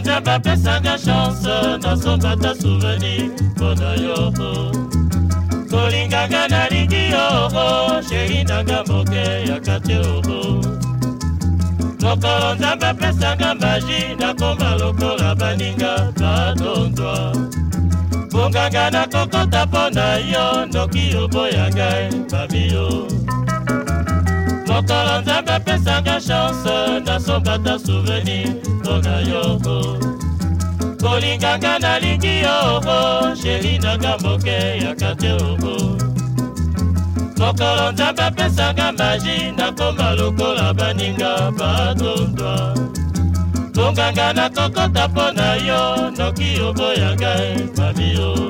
nzambe bapesanga chance nazonga ta souvenir mpo na yo kolinganga nalingi yoo sheri nanga moke ya kate oo mokolo nzambe apesanga magi nakoma lokola baninga badondwa bonganga nakokota mpo na yo noki oboya ngai babiyo mokolo nzambe apesanga chanse nasombata souvenir mpo na yoko kolinganga nalingi yoko sheri nanga moke yaka te oko mokolo nzambe apesanga magi nakoma lokola baninga badondwa tonganga nakokota mpo na yo noki oboya ngai mami yo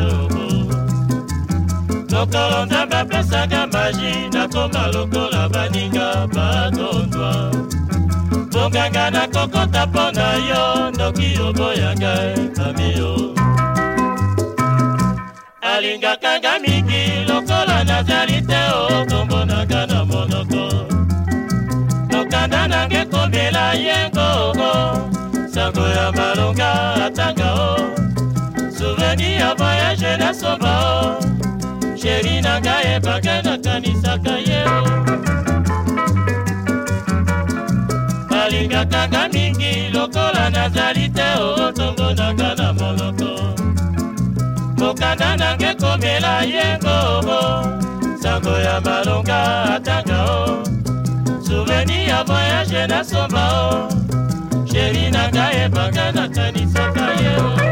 yoko lokolo nzambe apesaka magi nakoma lokola baninga batondwa bonganga nakokota mpo na yo noki oboyanga mamiyo alingaka nga mingi lokola nazali te okombonaka na monoko lokanda nange komela yengogo sango ya malonga atanga souveni ya voyage na soba sheri na ngai ebake nakanisaka ye balingaka nga mingi lokola nazali te otongonaka na monoko mokanda nange komela yengobo sango ya malonga atanga o souveni ya voyage na somba o sheri na ngai ebake nakanisaka ye o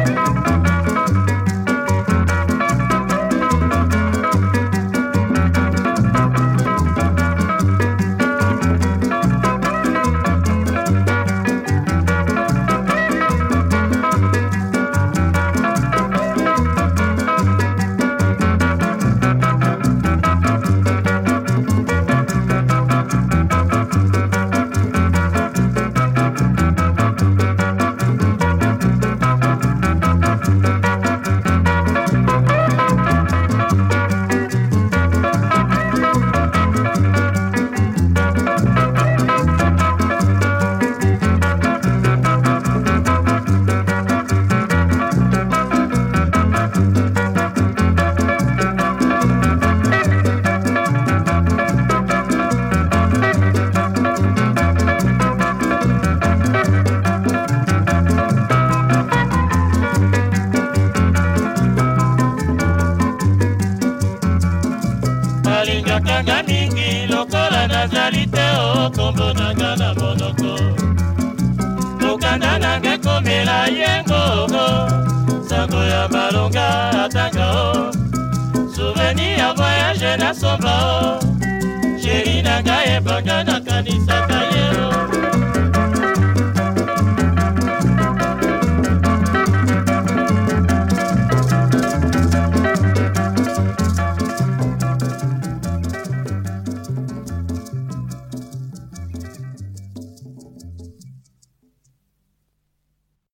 balingakanga mingi lokola nazali te okombo oh, nanga na monoko mokanda nanga ekomela yengongo sango ya malonga atanga o oh. souveni ya voyage na somba o oh. sheri nanga ebanga nakanisaka